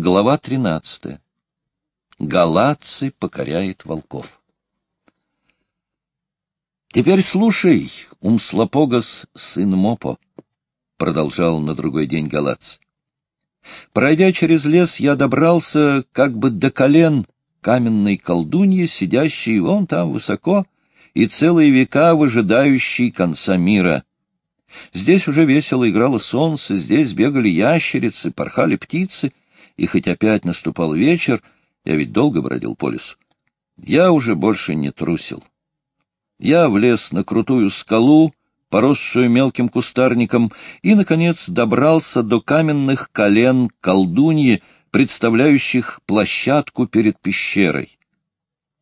Глава 13. Галатцы покоряет волков. «Теперь слушай, Умслопогас, сын Мопо», — продолжал на другой день Галац. «Пройдя через лес, я добрался как бы до колен каменной колдуньи, сидящей вон там высоко, и целые века выжидающей конца мира. Здесь уже весело играло солнце, здесь бегали ящерицы, порхали птицы — и хоть опять наступал вечер, я ведь долго бродил по лесу, я уже больше не трусил. Я влез на крутую скалу, поросшую мелким кустарником, и, наконец, добрался до каменных колен колдуньи, представляющих площадку перед пещерой.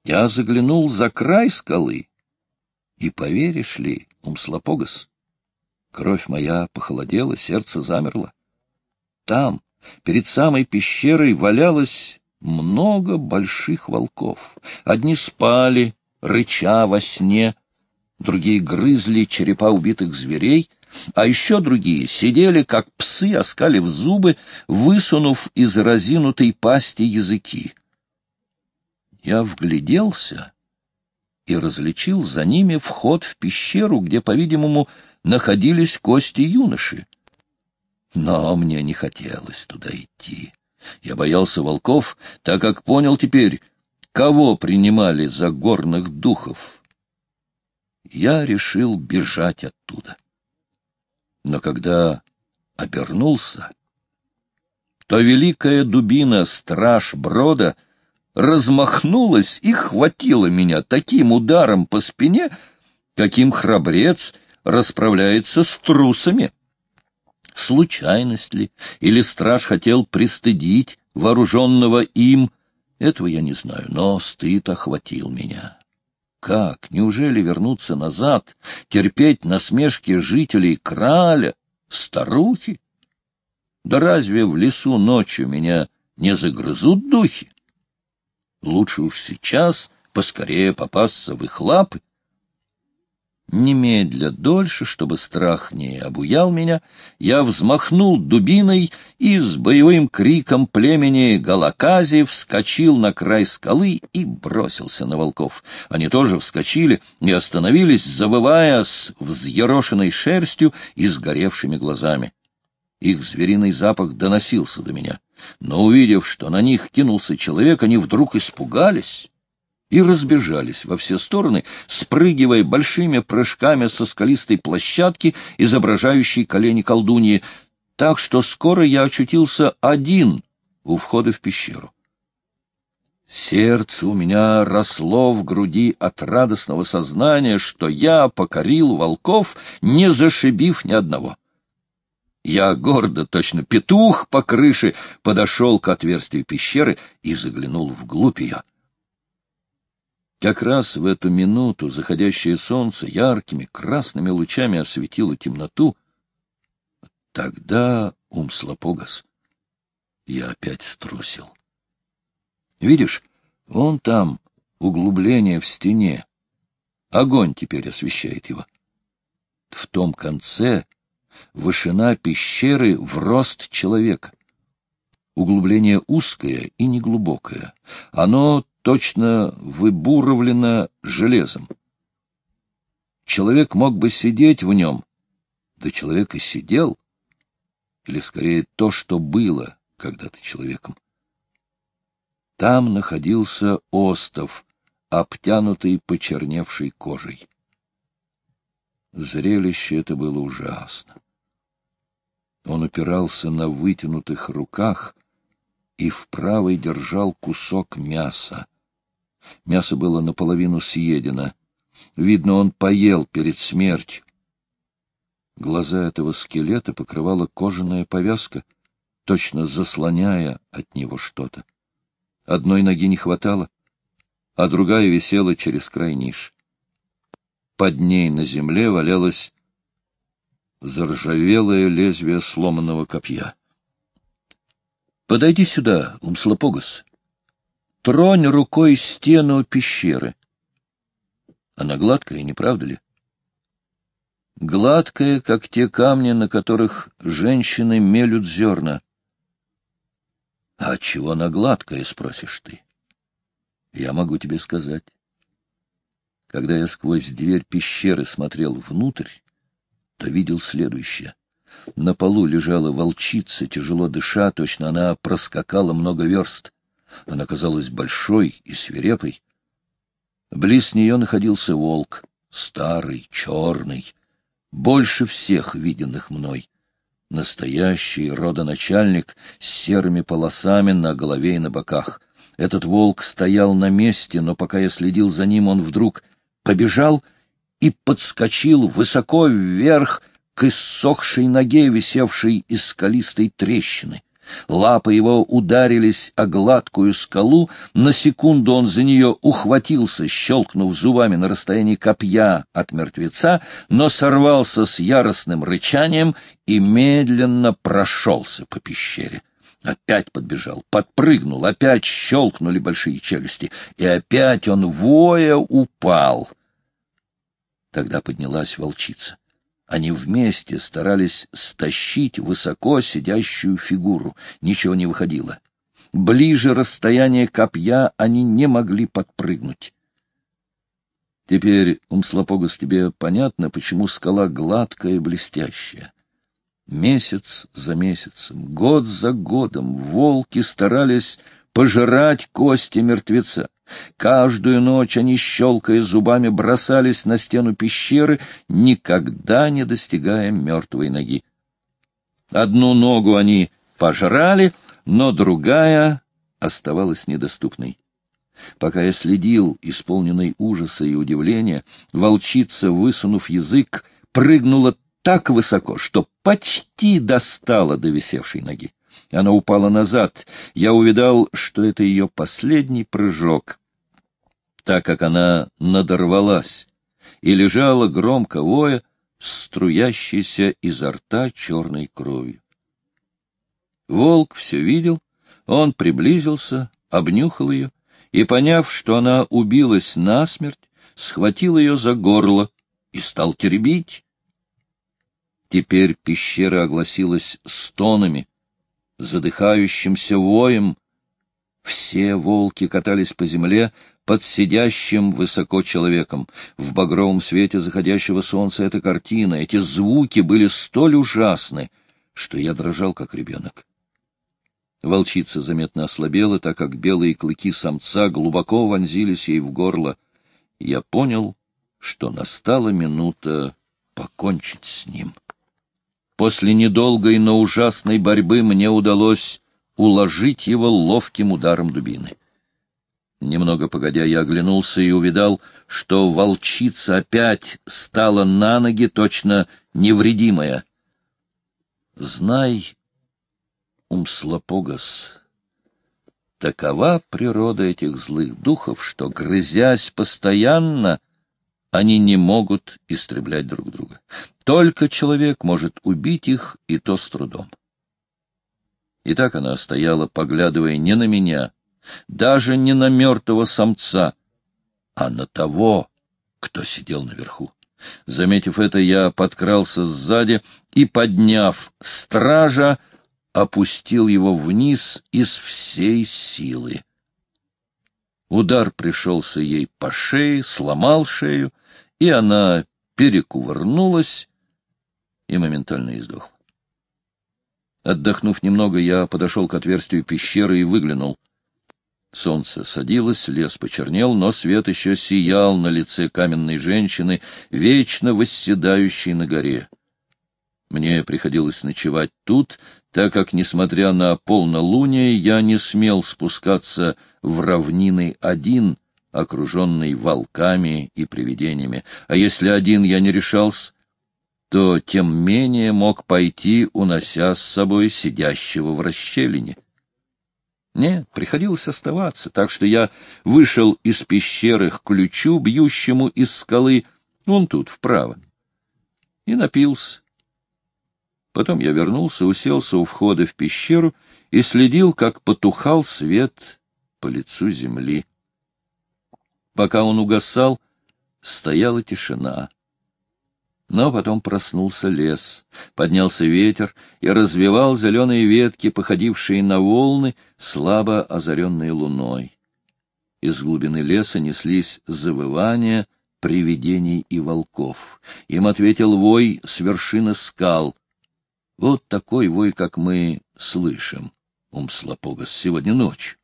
Я заглянул за край скалы, и, поверишь ли, Умслопогас, кровь моя похолодела, сердце замерло. Там, Перед самой пещерой валялось много больших волков. Одни спали, рыча во сне, другие грызли черепа убитых зверей, а еще другие сидели, как псы, оскалив зубы, высунув из разинутой пасти языки. Я вгляделся и различил за ними вход в пещеру, где, по-видимому, находились кости юноши. Но мне не хотелось туда идти. Я боялся волков, так как понял теперь, кого принимали за горных духов. Я решил бежать оттуда. Но когда обернулся, то великая дубина страж брода размахнулась и хватила меня таким ударом по спине, каким храбрец расправляется с трусами случайность ли, или страж хотел пристыдить вооруженного им, этого я не знаю, но стыд охватил меня. Как? Неужели вернуться назад, терпеть насмешки жителей Краля, старухи? Да разве в лесу ночью меня не загрызут духи? Лучше уж сейчас поскорее попасться в их лапы. Немедля дольше, чтобы страх не обуял меня, я взмахнул дубиной и с боевым криком племени Галакази вскочил на край скалы и бросился на волков. Они тоже вскочили и остановились, завывая с взъерошенной шерстью и сгоревшими глазами. Их звериный запах доносился до меня, но, увидев, что на них кинулся человек, они вдруг испугались и разбежались во все стороны, спрыгивая большими прыжками со скалистой площадки, изображающей колени колдуньи, так что скоро я очутился один у входа в пещеру. Сердце у меня росло в груди от радостного сознания, что я покорил волков, не зашибив ни одного. Я гордо, точно петух по крыше, подошел к отверстию пещеры и заглянул вглубь ее. Как раз в эту минуту заходящее солнце яркими красными лучами осветило темноту. Тогда, Умслопогас, я опять струсил. Видишь, вон там углубление в стене. Огонь теперь освещает его. В том конце вышина пещеры в рост человека. Углубление узкое и неглубокое. Оно точно выбуровлено железом. Человек мог бы сидеть в нем, да человек и сидел, или скорее то, что было когда-то человеком. Там находился остов, обтянутый почерневшей кожей. Зрелище это было ужасно. Он упирался на вытянутых руках и в правой держал кусок мяса. Мясо было наполовину съедено. Видно, он поел перед смертью. Глаза этого скелета покрывала кожаная повязка, точно заслоняя от него что-то. Одной ноги не хватало, а другая висела через край ниш. Под ней на земле валялось заржавелое лезвие сломанного копья. — Подойди сюда, Умслопогас, Тронь рукой стену пещеры. Она гладкая, не правда ли? Гладкая, как те камни, на которых женщины мелют зерна. — А чего она гладкая, спросишь ты? Я могу тебе сказать. Когда я сквозь дверь пещеры смотрел внутрь, то видел следующее. На полу лежала волчица, тяжело дыша, точно она проскакала много верст. Она казалась большой и свирепой. Близ нее находился волк, старый, черный, больше всех виденных мной. Настоящий родоначальник с серыми полосами на голове и на боках. Этот волк стоял на месте, но пока я следил за ним, он вдруг побежал и подскочил высоко вверх к иссохшей ноге, висевшей из скалистой трещины. Лапы его ударились о гладкую скалу, на секунду он за нее ухватился, щелкнув зубами на расстоянии копья от мертвеца, но сорвался с яростным рычанием и медленно прошелся по пещере. Опять подбежал, подпрыгнул, опять щелкнули большие челюсти, и опять он, воя, упал. Тогда поднялась волчица. Они вместе старались стащить высоко сидящую фигуру. Ничего не выходило. Ближе расстояния копья они не могли подпрыгнуть. Теперь, Умслопогас, тебе понятно, почему скала гладкая и блестящая. Месяц за месяцем, год за годом волки старались пожирать кости мертвеца. Каждую ночь они, щелкая зубами, бросались на стену пещеры, никогда не достигая мертвой ноги. Одну ногу они пожрали, но другая оставалась недоступной. Пока я следил, исполненный ужаса и удивления, волчица, высунув язык, прыгнула так высоко, что почти достала до висевшей ноги. Она упала назад. Я увидал, что это ее последний прыжок, так как она надорвалась и лежала громко воя, струящейся изо рта черной кровью. Волк все видел, он приблизился, обнюхал ее и, поняв, что она убилась насмерть, схватил ее за горло и стал теребить. Теперь пещера огласилась стонами, задыхающимся воем. Все волки катались по земле под сидящим высоко человеком. В багровом свете заходящего солнца эта картина, эти звуки были столь ужасны, что я дрожал, как ребенок. Волчица заметно ослабела, так как белые клыки самца глубоко вонзились ей в горло. Я понял, что настала минута покончить с ним. После недолгой, но ужасной борьбы мне удалось уложить его ловким ударом дубины. Немного погодя, я оглянулся и увидал, что волчица опять стала на ноги, точно невредимая. Знай, Умслопогас, такова природа этих злых духов, что, грызясь постоянно, они не могут истреблять друг друга. Только человек может убить их, и то с трудом. И так она стояла, поглядывая не на меня, даже не на мертвого самца, а на того, кто сидел наверху. Заметив это, я подкрался сзади и, подняв стража, опустил его вниз из всей силы. Удар пришелся ей по шее, сломал шею, и она перекувырнулась и моментально издохла. Отдохнув немного, я подошел к отверстию пещеры и выглянул. Солнце садилось, лес почернел, но свет еще сиял на лице каменной женщины, вечно восседающей на горе. Мне приходилось ночевать тут, так как, несмотря на полнолуние, я не смел спускаться в равнины один, окруженный волками и привидениями. А если один я не решался, то тем менее мог пойти, унося с собой сидящего в расщелине. Нет, приходилось оставаться, так что я вышел из пещеры к ключу, бьющему из скалы, вон тут, вправо, и напился. Потом я вернулся, уселся у входа в пещеру и следил, как потухал свет по лицу земли. Пока он угасал, стояла тишина. Но потом проснулся лес, поднялся ветер и развивал зеленые ветки, походившие на волны, слабо озаренные луной. Из глубины леса неслись завывания привидений и волков. Им ответил вой с вершины скал. Вот такой вой, как мы слышим, Умслопогас, сегодня ночь.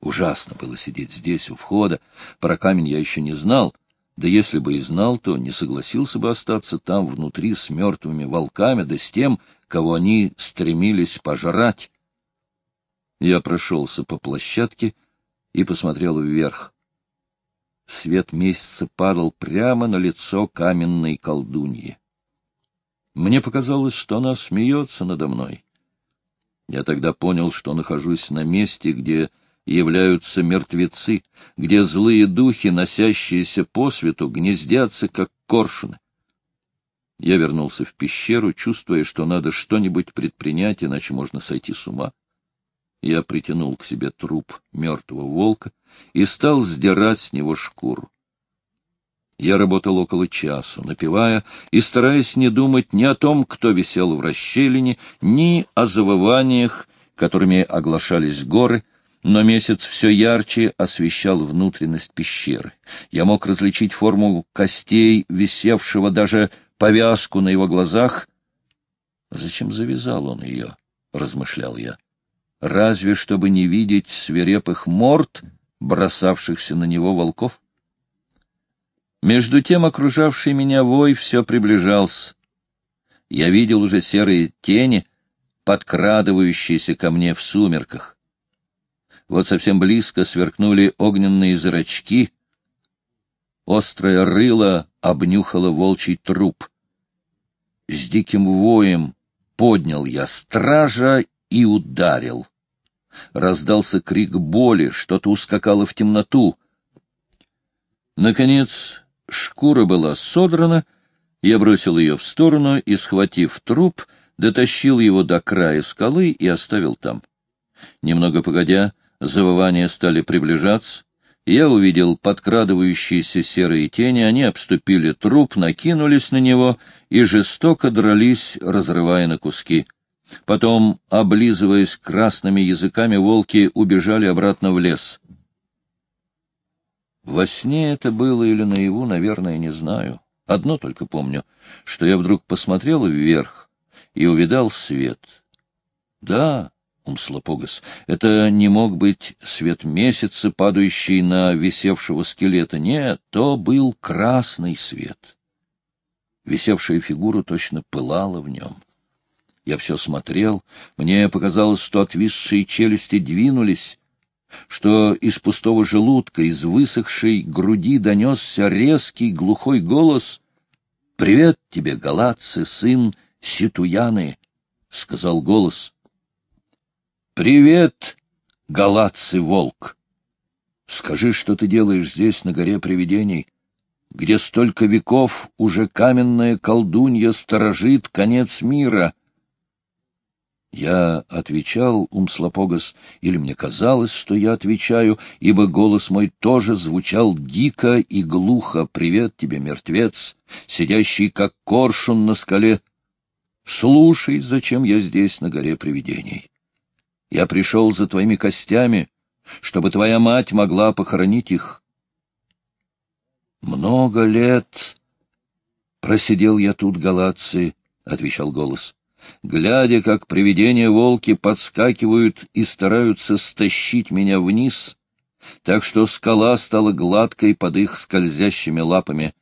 Ужасно было сидеть здесь, у входа. Про камень я еще не знал, да если бы и знал, то не согласился бы остаться там внутри с мертвыми волками, да с тем, кого они стремились пожрать. Я прошелся по площадке и посмотрел вверх. Свет месяца падал прямо на лицо каменной колдуньи. Мне показалось, что она смеется надо мной. Я тогда понял, что нахожусь на месте, где являются мертвецы, где злые духи, носящиеся по свету, гнездятся, как коршуны. Я вернулся в пещеру, чувствуя, что надо что-нибудь предпринять, иначе можно сойти с ума. Я притянул к себе труп мертвого волка и стал сдирать с него шкуру. Я работал около часу, напевая и стараясь не думать ни о том, кто висел в расщелине, ни о завываниях, которыми оглашались горы, но месяц все ярче освещал внутренность пещеры. Я мог различить форму костей, висевшего даже повязку на его глазах. «Зачем завязал он ее?» — размышлял я. «Разве чтобы не видеть свирепых морд, бросавшихся на него волков?» Между тем окружавший меня вой все приближался. Я видел уже серые тени, подкрадывающиеся ко мне в сумерках. Вот совсем близко сверкнули огненные зрачки. Острое рыло обнюхало волчий труп. С диким воем поднял я стража и ударил. Раздался крик боли, что-то ускакало в темноту. Наконец шкура была содрана, я бросил ее в сторону и, схватив труп, дотащил его до края скалы и оставил там. Немного погодя, Завывания стали приближаться. Я увидел подкрадывающиеся серые тени, они обступили труп, накинулись на него и жестоко дрались, разрывая на куски. Потом, облизываясь красными языками, волки убежали обратно в лес. Во сне это было или наяву, наверное, не знаю. Одно только помню, что я вдруг посмотрел вверх и увидал свет. Да, Умслопогас. Это не мог быть свет месяца, падающий на висевшего скелета. Нет, то был красный свет. Висевшая фигура точно пылала в нем. Я все смотрел. Мне показалось, что отвисшие челюсти двинулись, что из пустого желудка, из высохшей груди донесся резкий глухой голос. — Привет тебе, галатцы, сын Ситуяны! — сказал голос. «Привет, галатцы-волк! Скажи, что ты делаешь здесь, на горе привидений, где столько веков уже каменная колдунья сторожит конец мира?» Я отвечал, Умслопогас, или мне казалось, что я отвечаю, ибо голос мой тоже звучал дико и глухо. «Привет тебе, мертвец, сидящий как коршун на скале! Слушай, зачем я здесь, на горе привидений!» Я пришел за твоими костями, чтобы твоя мать могла похоронить их. Много лет просидел я тут, Галации, — отвечал голос, — глядя, как привидения-волки подскакивают и стараются стащить меня вниз, так что скала стала гладкой под их скользящими лапами.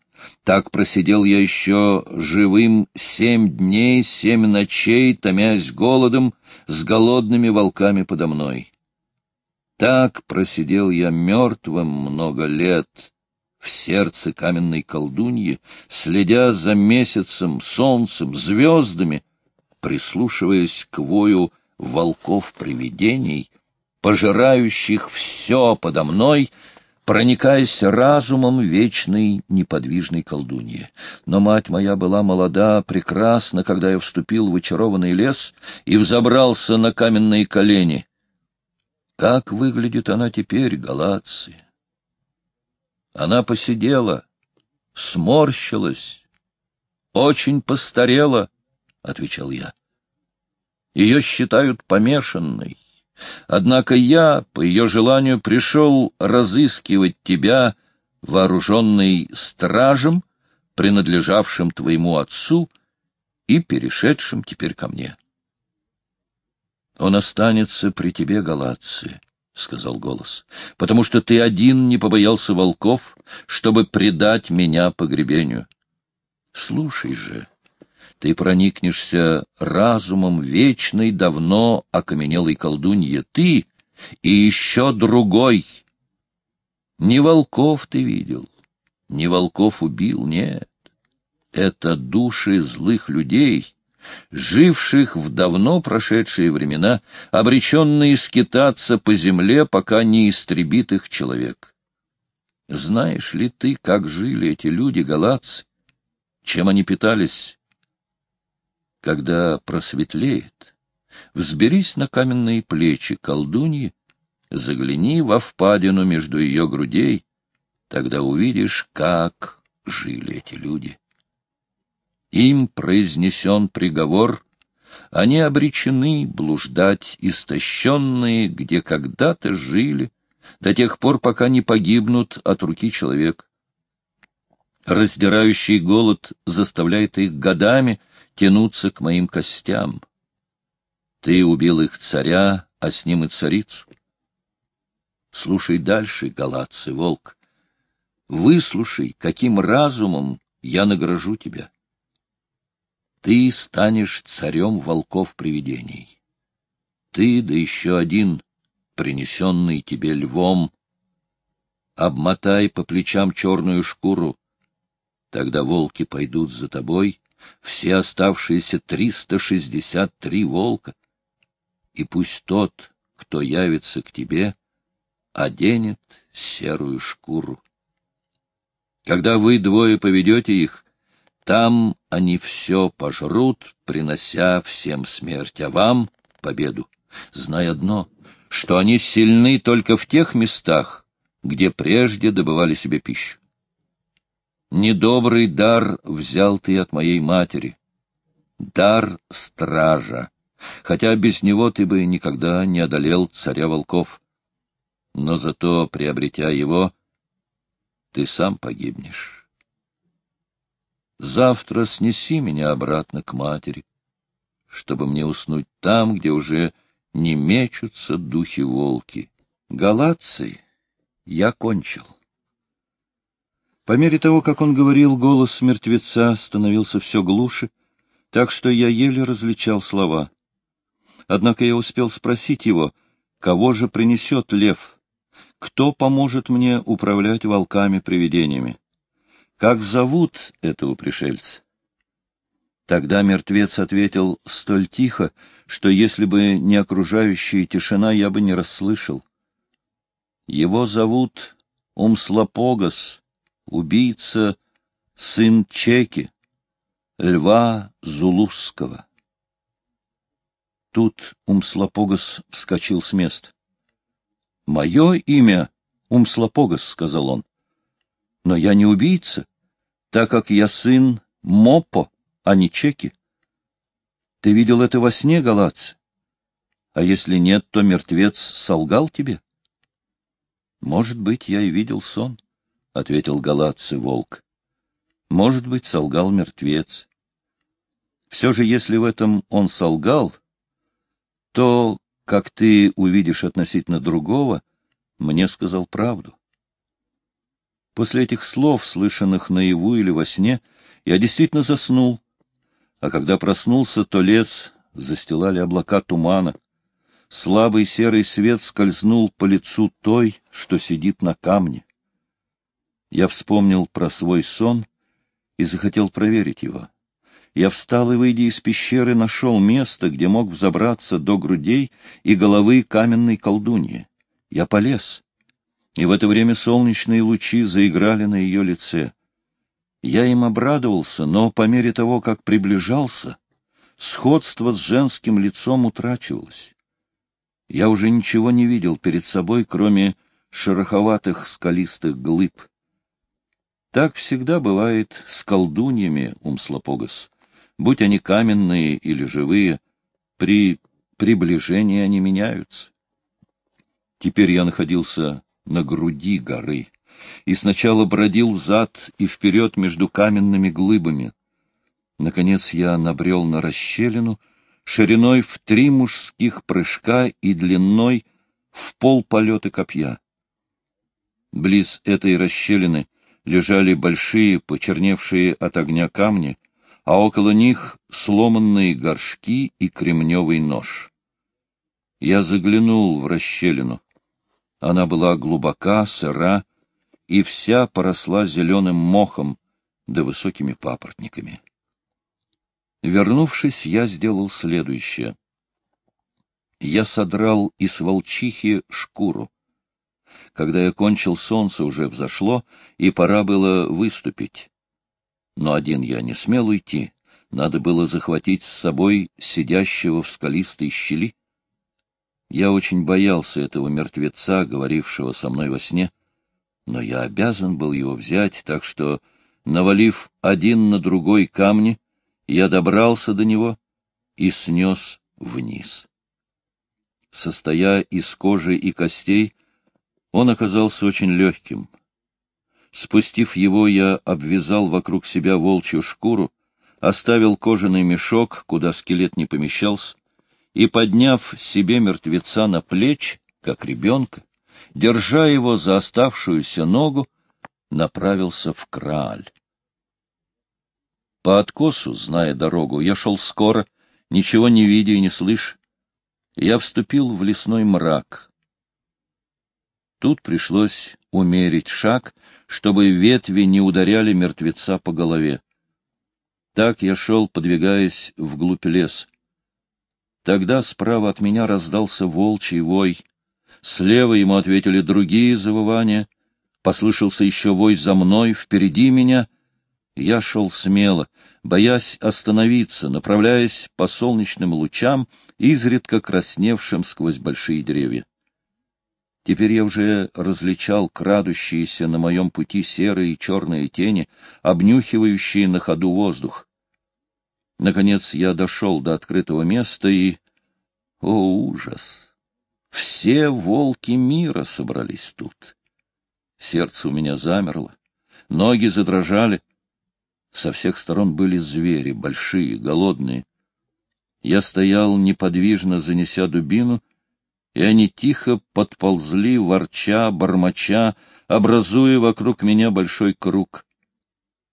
Так просидел я еще живым семь дней, семь ночей, томясь голодом, с голодными волками подо мной. Так просидел я мертвым много лет в сердце каменной колдуньи, следя за месяцем, солнцем, звездами, прислушиваясь к вою волков-привидений, пожирающих все подо мной — проникаясь разумом вечной неподвижной колдуньи. Но мать моя была молода, прекрасна, когда я вступил в очарованный лес и взобрался на каменные колени. Как выглядит она теперь, Галации? Она посидела, сморщилась, очень постарела, — отвечал я. Ее считают помешанной. Однако я, по ее желанию, пришел разыскивать тебя, вооруженный стражем, принадлежавшим твоему отцу и перешедшим теперь ко мне. Он останется при тебе, Галация, — сказал голос, — потому что ты один не побоялся волков, чтобы предать меня погребению. Слушай же, ты проникнешься разумом вечной, давно окаменелой колдуньи. Ты и еще другой. Не волков ты видел, не волков убил, нет. Это души злых людей, живших в давно прошедшие времена, обреченные скитаться по земле, пока не истребит их человек. Знаешь ли ты, как жили эти люди, галатцы, чем они питались? Когда просветлеет, взберись на каменные плечи колдуньи, загляни во впадину между ее грудей, тогда увидишь, как жили эти люди. Им произнесен приговор, они обречены блуждать истощенные, где когда-то жили, до тех пор, пока не погибнут от руки человека. Раздирающий голод заставляет их годами тянуться к моим костям. Ты убил их царя, а с ним и царицу. Слушай дальше, галатцы, волк. Выслушай, каким разумом я награжу тебя. Ты станешь царем волков-привидений. Ты, да еще один, принесенный тебе львом. Обмотай по плечам черную шкуру, Тогда волки пойдут за тобой, все оставшиеся триста шестьдесят три волка, и пусть тот, кто явится к тебе, оденет серую шкуру. Когда вы двое поведете их, там они все пожрут, принося всем смерть, а вам — победу. Знай одно, что они сильны только в тех местах, где прежде добывали себе пищу. Недобрый дар взял ты от моей матери. Дар стража. Хотя без него ты бы никогда не одолел царя волков. Но зато, приобретя его, ты сам погибнешь. Завтра снеси меня обратно к матери, чтобы мне уснуть там, где уже не мечутся духи-волки. Галаций я кончил. По мере того, как он говорил, голос мертвеца становился все глуше, так что я еле различал слова. Однако я успел спросить его, кого же принесет лев, кто поможет мне управлять волками-привидениями, как зовут этого пришельца. Тогда мертвец ответил столь тихо, что если бы не окружающая тишина, я бы не расслышал. Его зовут Умслопогас, убийца, сын Чеки, льва Зулусского. Тут Умслопогас вскочил с места. — Мое имя Умслопогас, — сказал он. — Но я не убийца, так как я сын Мопо, а не Чеки. Ты видел это во сне, Галац? А если нет, то мертвец солгал тебе? Может быть, я и видел сон. —— ответил галатцы волк. — Может быть, солгал мертвец. Все же, если в этом он солгал, то, как ты увидишь относительно другого, мне сказал правду. После этих слов, слышанных наяву или во сне, я действительно заснул, а когда проснулся, то лес застилали облака тумана. Слабый серый свет скользнул по лицу той, что сидит на камне. Я вспомнил про свой сон и захотел проверить его. Я встал и, выйдя из пещеры, нашел место, где мог взобраться до грудей и головы каменной колдуньи. Я полез, и в это время солнечные лучи заиграли на ее лице. Я им обрадовался, но по мере того, как приближался, сходство с женским лицом утрачивалось. Я уже ничего не видел перед собой, кроме шероховатых скалистых глыб. Так всегда бывает с колдуньями, Умслопогас. Будь они каменные или живые, при приближении они меняются. Теперь я находился на груди горы и сначала бродил взад и вперед между каменными глыбами. Наконец я набрел на расщелину, шириной в три мужских прыжка и длиной в пол полета копья. Близ этой расщелины лежали большие, почерневшие от огня камни, а около них сломанные горшки и кремневый нож. Я заглянул в расщелину. Она была глубока, сыра и вся поросла зеленым мохом да высокими папоротниками. Вернувшись, я сделал следующее. Я содрал из волчихи шкуру. Когда я кончил, солнце уже взошло, и пора было выступить. Но один я не смел уйти. Надо было захватить с собой сидящего в скалистой щели. Я очень боялся этого мертвеца, говорившего со мной во сне, но я обязан был его взять, так что, навалив один на другой камни, я добрался до него и снес вниз. Состоя из кожи и костей, он оказался очень легким. Спустив его, я обвязал вокруг себя волчью шкуру, оставил кожаный мешок, куда скелет не помещался, и, подняв себе мертвеца на плеч, как ребенка, держа его за оставшуюся ногу, направился в Крааль. По откосу, зная дорогу, я шел скоро, ничего не видя и не слыша. Я вступил в лесной мрак, Тут пришлось умерить шаг, чтобы ветви не ударяли мертвеца по голове. Так я шел, подвигаясь вглубь лес. Тогда справа от меня раздался волчий вой. Слева ему ответили другие завывания. Послышался еще вой за мной, впереди меня. Я шел смело, боясь остановиться, направляясь по солнечным лучам, изредка красневшим сквозь большие деревья. Теперь я уже различал крадущиеся на моем пути серые и черные тени, обнюхивающие на ходу воздух. Наконец я дошел до открытого места и... О, ужас! Все волки мира собрались тут. Сердце у меня замерло, ноги задрожали. Со всех сторон были звери, большие, голодные. Я стоял неподвижно, занеся дубину, и они тихо подползли, ворча, бормоча, образуя вокруг меня большой круг.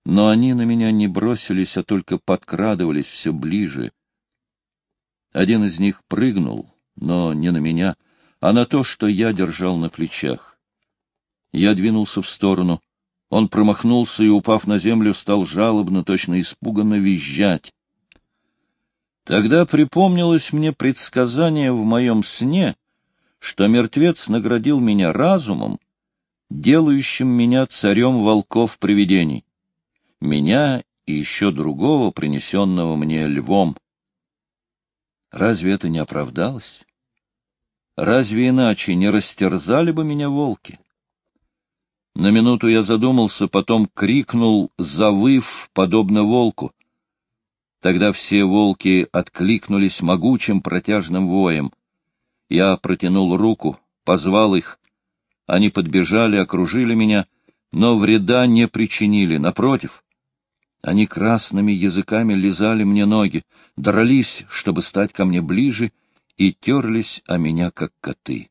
Но они на меня не бросились, а только подкрадывались все ближе. Один из них прыгнул, но не на меня, а на то, что я держал на плечах. Я двинулся в сторону. Он промахнулся и, упав на землю, стал жалобно, точно испуганно визжать. Тогда припомнилось мне предсказание в моем сне, что мертвец наградил меня разумом, делающим меня царем волков-привидений, меня и еще другого, принесенного мне львом. Разве это не оправдалось? Разве иначе не растерзали бы меня волки? На минуту я задумался, потом крикнул, завыв, подобно волку. Тогда все волки откликнулись могучим протяжным воем. Я протянул руку, позвал их. Они подбежали, окружили меня, но вреда не причинили, напротив. Они красными языками лизали мне ноги, дрались, чтобы стать ко мне ближе, и терлись о меня, как коты.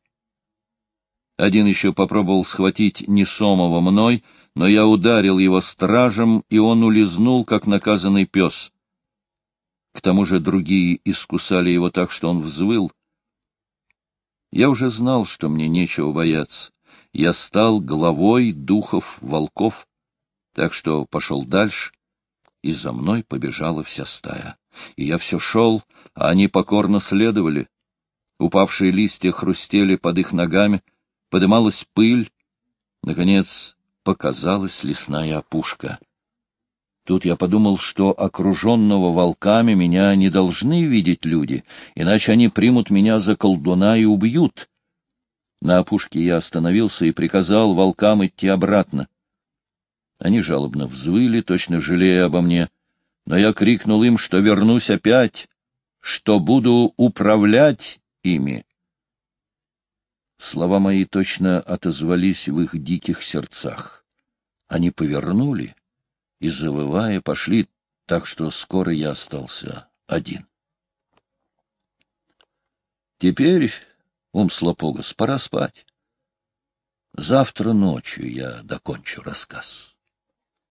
Один еще попробовал схватить несомого мной, но я ударил его стражем, и он улизнул, как наказанный пес. К тому же другие искусали его так, что он взвыл. Я уже знал, что мне нечего бояться. Я стал главой духов волков, так что пошел дальше, и за мной побежала вся стая. И я все шел, а они покорно следовали. Упавшие листья хрустели под их ногами, подымалась пыль. Наконец показалась лесная опушка. Тут я подумал, что окруженного волками меня не должны видеть люди, иначе они примут меня за колдуна и убьют. На опушке я остановился и приказал волкам идти обратно. Они жалобно взвыли, точно жалея обо мне, но я крикнул им, что вернусь опять, что буду управлять ими. Слова мои точно отозвались в их диких сердцах. Они повернули и, завывая, пошли, так что скоро я остался один. Теперь, Умслопогас, пора спать. Завтра ночью я докончу рассказ.